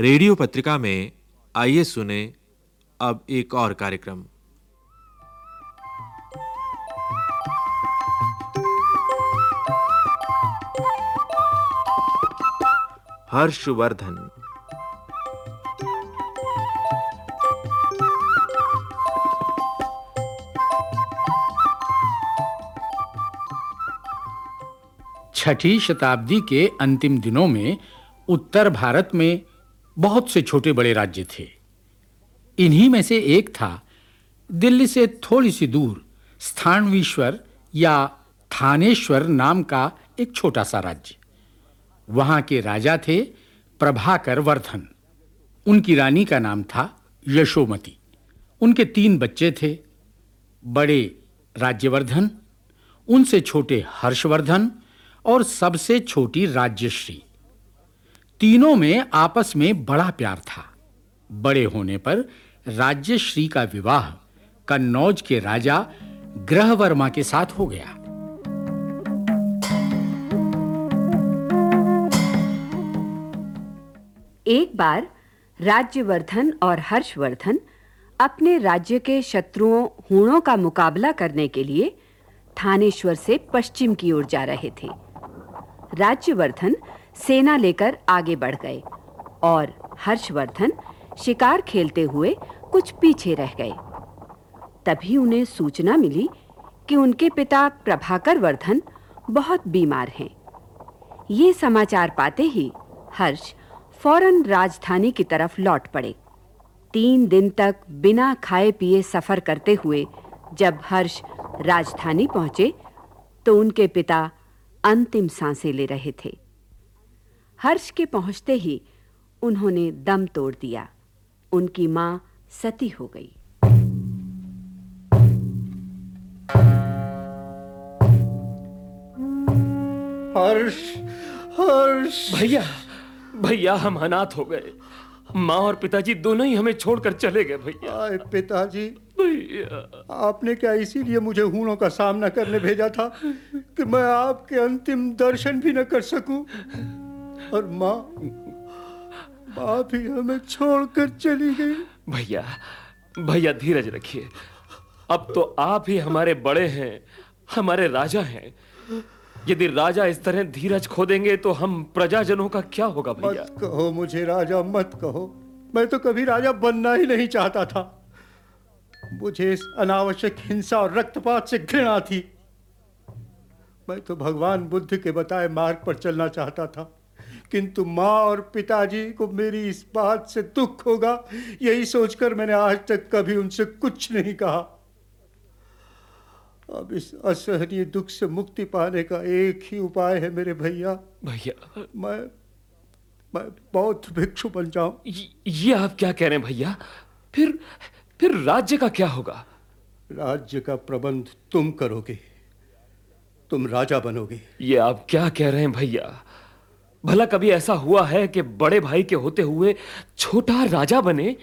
Radio पत्रिका में आइए सुने अब एक और कार्यक्रम। हर्षवर्धन। छठी शताब्दी के अंतिम दिनों में उत्तर भारत में बहुत से छोटे बड़े राज्य थे। इन्हीं में से एक था दिल्ली से थोड़ी सी दूर, स्थानवीश्वर या थानेश्वर नाम का एक छोटा सा राज्य। वहाँ के राजा थे प्रभाकर वर्धन। उनकी रानी का नाम था यशोमती। उनके तीन बच्चे थे, बड़े राज्यवर्धन, उनसे छोटे हर्षवर्धन और सबसे छोटी राज्यश्री। तीनों में आपस में बड़ा प्यार था। बड़े होने पर राज्यश्री का विवाह कन्नौज के राजा ग्रहवर्मा के साथ हो गया। एक बार राज्यवर्धन और हर्षवर्धन अपने राज्य के शत्रुओं, हूणों का मुकाबला करने के लिए थानेश्वर से पश्चिम की ओर जा रहे थे। राज्यवर्धन सेना लेकर आगे बढ़ गए और हर्षवर्धन शिकार खेलते हुए कुछ पीछे रह गए। तभी उन्हें सूचना मिली कि उनके पिता प्रभाकर वर्धन बहुत बीमार हैं। ये समाचार पाते ही हर्ष फ़ौरन राजधानी की तरफ़ लौट पड़े। तीन दिन तक बिना खाए पिए सफ़र करते हुए जब हर्ष राजधानी पहुँचे तो उनके पिता अंतिम साँसें ले रहे थे। हर्ष के पहुँचते ही उन्होंने दम तोड़ दिया। उनकी माँ सती हो गई। हर्ष हर्ष। भैया भैया हम अनाथ हो गए। माँ और पिताजी दोनों ही हमें छोड़कर चले गए भैया। आए पिताजी। भैया। आपने क्या इसीलिए मुझे हूणों का सामना करने भेजा था कि मैं आपके अंतिम दर्शन भी न कर सकूँ? और माँ माँ भी हमें छोड़कर चली गई। भैया भैया धीरज रखिए। अब तो आप ही हमारे बड़े हैं हमारे राजा हैं। यदि राजा इस तरह धीरज खो देंगे तो हम प्रजाजनों का क्या होगा भैया? मत कहो मुझे राजा मत कहो। मैं तो कभी राजा बनना ही नहीं चाहता था। मुझे इस अनावश्यक हिंसा और रक्तपात से घृणा थी। मैं तो भगवान बुद्ध के बताए मार्ग पर चलना चाहता था। किंतु माँ और पिताजी को मेरी इस बात से दुख होगा। यही सोचकर मैंने आज तक कभी उनसे कुछ नहीं कहा। अब इस असहनीय दुख से मुक्ति पाने का एक ही उपाय है मेरे भैया। भैया। मैं मैं बौद्ध भिक्षु बन जाऊँ। ये ये आप क्या कह रहे हैं भैया? फिर फिर राज्य का क्या होगा? राज्य का प्रबंध तुम करोगे तुम राजा बनोगे। ये आप क्या कह रहे हैं भैया? भला कभी ऐसा हुआ है कि बड़े भाई के होते हुए छोटा राजा बने?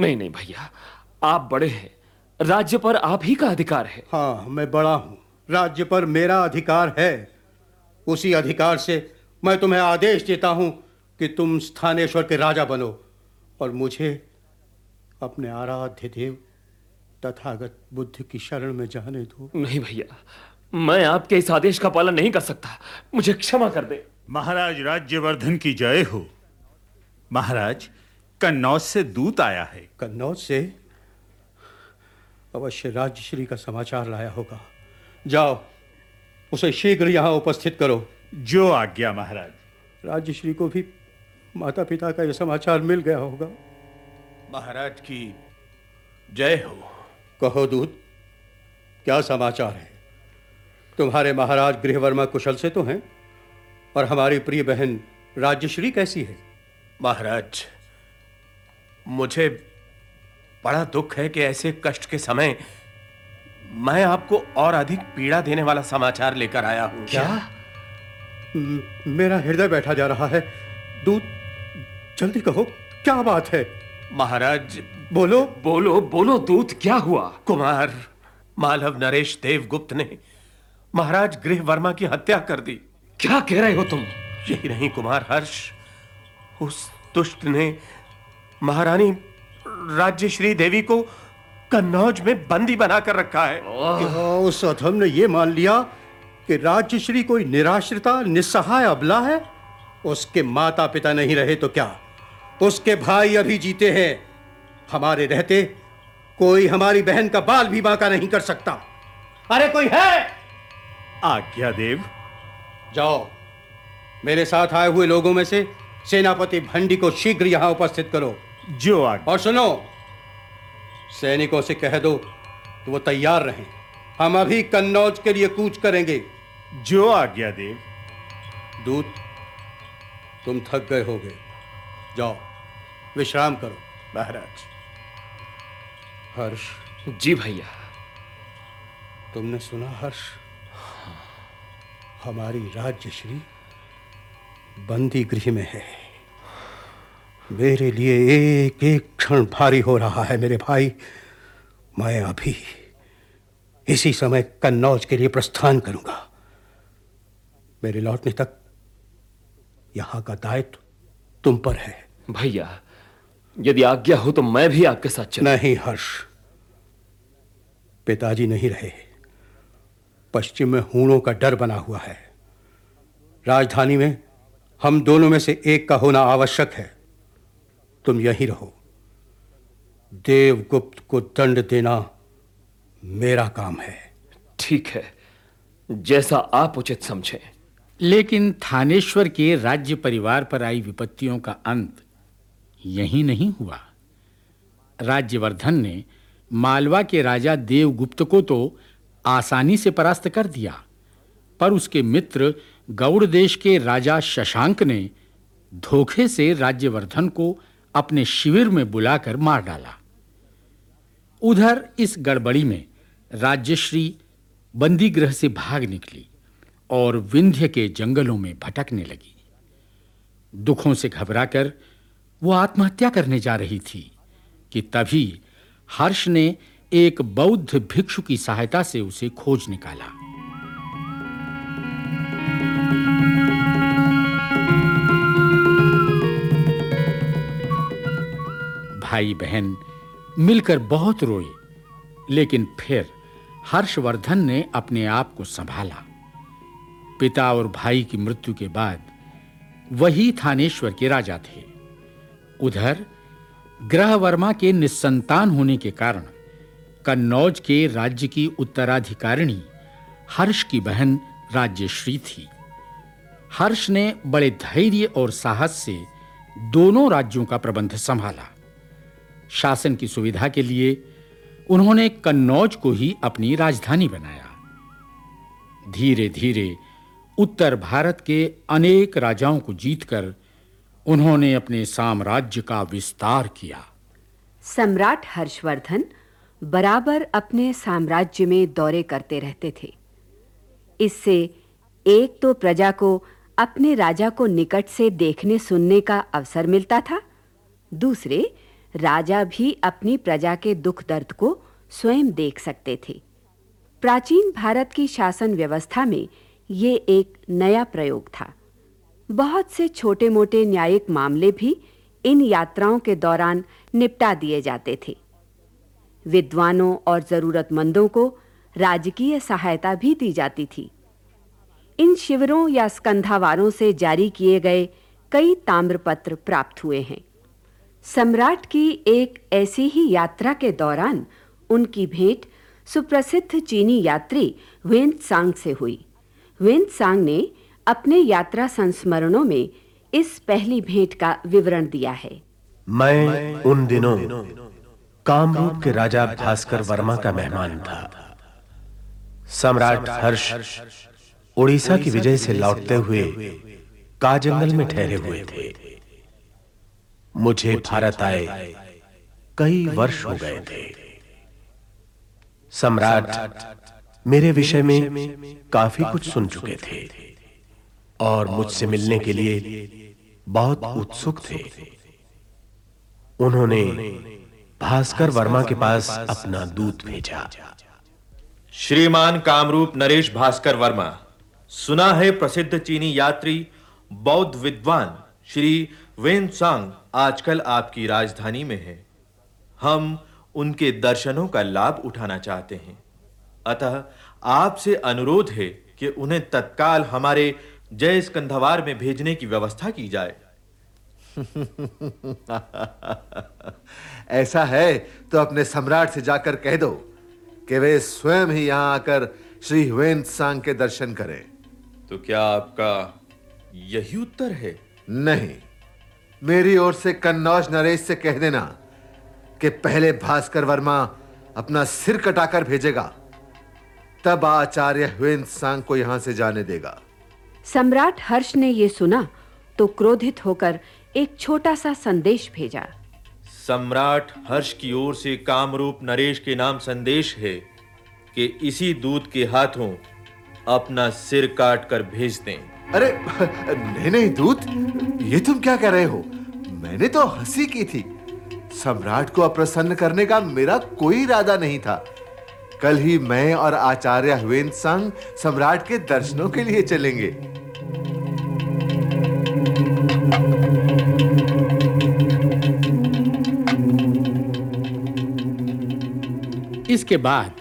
नहीं नहीं भैया आप बड़े हैं। राज्य पर आप ही का अधिकार है। हाँ मैं बड़ा हूँ। राज्य पर मेरा अधिकार है। उसी अधिकार से मैं तुम्हें आदेश देता हूँ कि तुम स्थानेश्वर के राजा बनो और मुझे अपने आराध्य देव तथागत बुद्ध की शरण में जाने दो। नहीं भैया मैं आपके इस आदेश का पालन नहीं कर सकता। मुझे क्षमा कर दे। महाराज राज्यवर्धन की जय हो। महाराज कन्नौज से दूत आया है। कन्नौज से? अवश्य राज्यश्री का समाचार लाया होगा। जाओ उसे शीघ्र यहाँ उपस्थित करो। जो आज्ञा महाराज। राज्यश्री को भी माता पिता का यह समाचार मिल गया होगा। महाराज की जय हो। कहो दूत क्या समाचार है? तुम्हारे महाराज गृहवर्मा कुशल से तो हैं? और हमारी प्रिय बहन राज्यश्री कैसी है? महाराज मुझे बड़ा दुख है कि ऐसे कष्ट के समय मैं आपको और अधिक पीड़ा देने वाला समाचार लेकर आया हूँ। क्या? मेरा हृदय बैठा जा रहा है। दूत जल्दी कहो क्या बात है? महाराज बोलो। बोलो बोलो दूत क्या हुआ? कुमार मालव नरेश देवगुप्त ने महाराज गृह वर्मा की हत्या कर दी। क्या कह रहे हो तुम? यही नहीं कुमार हर्ष। उस दुष्ट ने महारानी राज्यश्री देवी को कन्नौज में बंदी बनाकर रखा है। उस अधम ने यह मान लिया कि राज्यश्री कोई निराश्रिता निस्सहाय अबला है? उसके माता पिता नहीं रहे तो क्या? उसके भाई अभी जीते हैं। हमारे रहते कोई हमारी बहन का बाल भी बांका नहीं कर सकता। अरे कोई है? आज्ञा देव जाओ। मेरे साथ आए हुए लोगों में से सेनापति भंडी को शीघ्र यहाँ उपस्थित करो। जो आज्ञा और सुनो सैनिकों से कह दो कि वो तैयार रहें। हम अभी कन्नौज के लिए कूच करेंगे। जो आज्ञा देव दूत तुम थक गए होगे। जाओ विश्राम करो। महाराज। हर्ष। जी भैया। तुमने सुना हर्ष? हमारी राज्यश्री बंदी गृह में है। मेरे लिए एक एक क्षण भारी हो रहा है मेरे भाई। मैं अभी इसी समय कन्नौज के लिए प्रस्थान करूँगा। मेरे लौटने तक यहाँ का दायित्व तुम पर है। भैया यदि आज्ञा हो तो मैं भी आपके साथ चलूँ। नहीं हर्ष। पिताजी नहीं रहे। पश्चिम में हूणों का डर बना हुआ है। राजधानी में हम दोनों में से एक का होना आवश्यक है। तुम यहीं रहो। देवगुप्त को दंड देना मेरा काम है। ठीक है जैसा आप उचित समझें। लेकिन थानेश्वर के राज्य परिवार पर आई विपत्तियों का अंत यही नहीं हुआ। राज्यवर्धन ने मालवा के राजा देवगुप्त को तो आसानी से परास्त कर दिया। पर उसके मित्र गौड़ देश के राजा शशांक ने धोखे से राज्यवर्धन को अपने शिविर में बुलाकर मार डाला। उधर इस गड़बड़ी में राज्यश्री बंदी गृह से भाग निकली और विंध्य के जंगलों में भटकने लगी। दुखों से घबराकर वो आत्महत्या करने जा रही थी कि तभी हर्ष ने एक बौद्ध भिक्षु की सहायता से उसे खोज निकाला। भाई बहन मिलकर बहुत रोए, लेकिन फिर हर्षवर्धन ने अपने आप को संभाला। पिता और भाई की मृत्यु के बाद वही थानेश्वर के राजा थे। उधर ग्रहवर्मा के निस्संतान होने के कारण कन्नौज के राज्य की उत्तराधिकारिणी हर्ष की बहन राज्यश्री थी। हर्ष ने बड़े धैर्य और साहस से दोनों राज्यों का प्रबंध संभाला। शासन की सुविधा के लिए उन्होंने कन्नौज को ही अपनी राजधानी बनाया। धीरे-धीरे उत्तर भारत के अनेक राजाओं को जीतकर उन्होंने अपने साम्राज्य का विस्तार किया। सम्राट हर्षवर्धन बराबर अपने साम्राज्य में दौरे करते रहते थे। इससे एक तो प्रजा को अपने राजा को निकट से देखने सुनने का अवसर मिलता था। दूसरे, राजा भी अपनी प्रजा के दुख दर्द को स्वयं देख सकते थे। प्राचीन भारत की शासन व्यवस्था में ये एक नया प्रयोग था। बहुत से छोटे-मोटे न्यायिक मामले भी इन यात्राओं के दौरान निपटा दिए जाते थे। विद्वानों और जरूरतमंदों को राजकीय सहायता भी दी जाती थी। इन शिविरों या स्कंधावारों से जारी किए गए कई ताम्रपत्र प्राप्त हुए हैं। सम्राट की एक ऐसी ही यात्रा के दौरान उनकी भेंट सुप्रसिद्ध चीनी यात्री वेन सांग से हुई। वेन सांग ने अपने यात्रा संस्मरणों में इस पहली भेंट का विवरण दिया है। मैं उन दिनों कामरूप के राजा भास्कर वर्मा का मेहमान था। सम्राट हर्ष उड़ीसा की विजय से लौटते हुए काजंगल में ठहरे हुए थे। मुझे भारत आए, कई वर्ष हो गए थे। सम्राट मेरे विषय में काफ़ी कुछ सुन चुके थे और मुझसे मिलने के लिए बहुत उत्सुक थे। उन्होंने भास्कर वर्मा के पास अपना दूत भेजा। श्रीमान कामरूप नरेश भास्कर वर्मा, सुना है प्रसिद्ध चीनी यात्री, बौद्ध विद्वान, श्री वेनसांग आजकल आपकी राजधानी में है। हम उनके दर्शनों का लाभ उठाना चाहते हैं। अतः आपसे अनुरोध है कि उन्हें तत्काल हमारे जय स्कंधवार में भेजने की व्यवस्था की जाए। ऐसा है तो अपने सम्राट से जाकर कह दो कि वे स्वयं ही यहाँ आकर श्री हुएन सांग के दर्शन करें। तो क्या आपका यही उत्तर है? नहीं। मेरी ओर से कन्नौज नरेश से कह देना कि पहले भास्कर वर्मा अपना सिर कटाकर भेजेगा तब आचार्य हुएन सांग को यहाँ से जाने देगा। सम्राट हर्ष ने यह सुना तो क्रोधित होकर एक छोटा सा संदेश भेजा। सम्राट हर्ष की ओर से कामरूप नरेश के नाम संदेश है कि इसी दूत के हाथों अपना सिर काट कर भेज दें। अरे नहीं नहीं दूत ये तुम क्या कह रहे हो? मैंने तो हँसी की थी। सम्राट को अप्रसन्न करने का मेरा कोई इरादा नहीं था। कल ही मैं और आचार्य हुएन संग सम्राट के दर्शनों के लिए चलेंगे। इसके बाद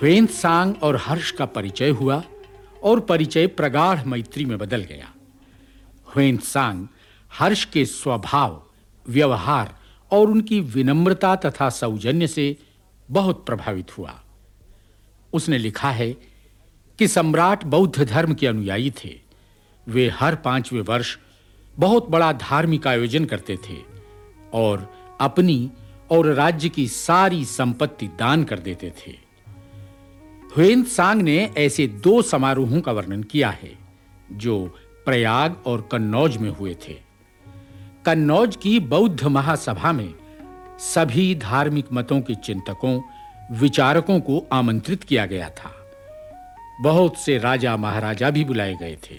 ह्वेन सांग और हर्ष का परिचय हुआ और परिचय प्रगाढ़ मैत्री में बदल गया। ह्वेन सांग हर्ष के स्वभाव, व्यवहार और उनकी विनम्रता तथा सौजन्य से बहुत प्रभावित हुआ। उसने लिखा है कि सम्राट बौद्ध धर्म के अनुयायी थे। वे हर पाँचवें वर्ष बहुत बड़ा धार्मिक आयोजन करते थे और अपनी और राज्य की सारी संपत्ति दान कर देते थे। ह्वेन सांग ने ऐसे दो समारोहों का वर्णन किया है, जो प्रयाग और कन्नौज में हुए थे। कन्नौज की बौद्ध महासभा में सभी धार्मिक मतों के चिंतकों, विचारकों को आमंत्रित किया गया था। बहुत से राजा महाराजा भी बुलाए गए थे।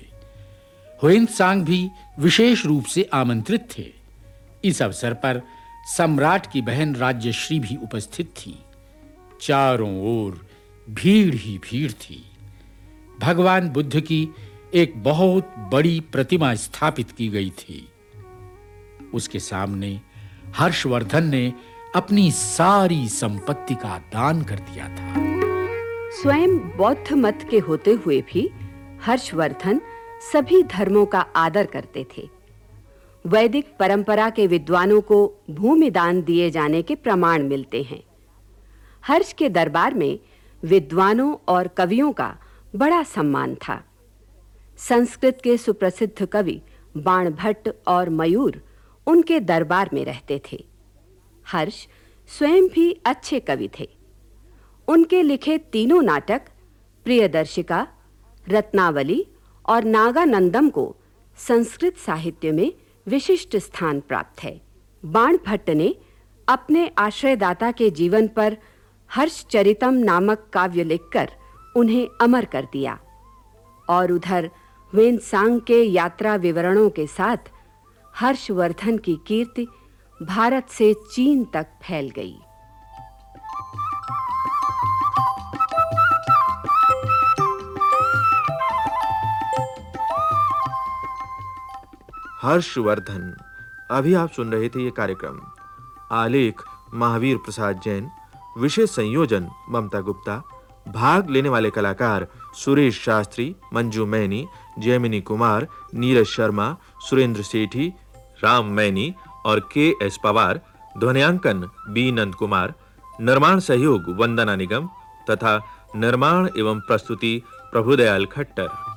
ह्वेन सांग भी विशेष रूप से आमंत्रित थे। इस अवसर पर सम्राट की बहन राज्यश्री भी उपस्थित थी। चारों ओर भीड़ ही भीड़ थी। भगवान बुद्ध की एक बहुत बड़ी प्रतिमा स्थापित की गई थी। उसके सामने हर्षवर्धन ने अपनी सारी संपत्ति का दान कर दिया था। स्वयं बौद्ध मत के होते हुए भी हर्षवर्धन सभी धर्मों का आदर करते थे। वैदिक परंपरा के विद्वानों को भूमि दान दिए जाने के प्रमाण मिलते हैं। हर्ष के दरबार में विद्वानों और कवियों का बड़ा सम्मान था। संस्कृत के सुप्रसिद्ध कवि बाणभट्ट और मयूर उनके दरबार में रहते थे। हर्ष स्वयं भी अच्छे कवि थे। उनके लिखे तीनों नाटक, प्रियदर्शिका, रत्नावली और नागानंदम को संस्कृत साहित्य में विशिष्ट स्थान प्राप्त है। बाण भट्ट ने अपने आश्रयदाता के जीवन पर हर्षचरितम नामक काव्य लिखकर उन्हें अमर कर दिया और उधर वेनसांग के यात्रा विवरणों के साथ हर्षवर्धन की कीर्ति भारत से चीन तक फैल गई। हर्षवर्धन। अभी आप सुन रहे थे ये कार्यक्रम। आलेख, महावीर प्रसाद जैन विषय संयोजन, ममता गुप्ता। भाग लेने वाले कलाकार, सुरेश शास्त्री, मंजू मैनी जयमिनी कुमार, नीरज शर्मा, सुरेंद्र सेठी, राम मैनी और के एस पवार, ध्वनियांकन, बी नंद कुमार, निर्माण सहयोग, वंदना निगम, तथा निर्माण एवं प्रस्तुति, प्रभुदयाल खट्टर।